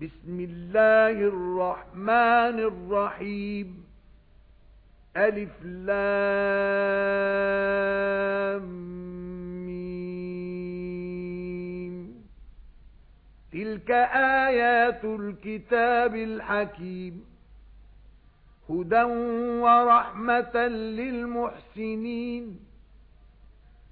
بسم الله الرحمن الرحيم. ألف لام ميم. تلك آيات الكتاب الحكيم. هدى ورحمة للمحسنين.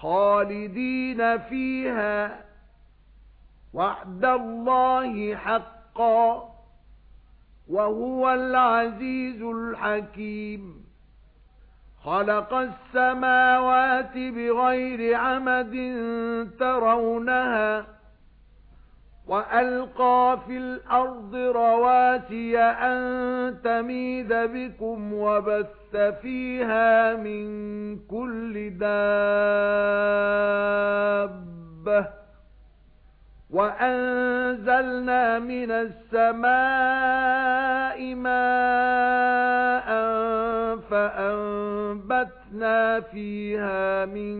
خالدين فيها وعد الله حقا وهو العزيز الحكيم. خلق السماوات بغير عمد ترونها وَأَلْقَى فِي الْأَرْضِ رَوَاسِيَ أَن تَمِيدَ بِكُمْ وَبَثَّ فِيهَا مِن كُلِّ دَابَّةٍ وَأَنزَلْنَا مِنَ السَّمَاءِ مَاءً فَأَنبَتْنَا فِيهَا مِن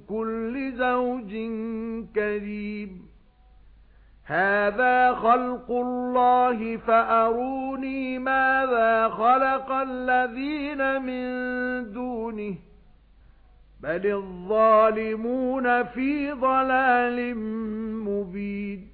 كُلِّ زَوْجٍ كَرِيمٍ هَذَا خَلْقُ اللَّهِ فَأَرُونِي مَاذَا خَلَقَ الَّذِينَ مِن دُونِهِ بَلِ الظَّالِمُونَ فِي ضَلَالٍ مُبِينٍ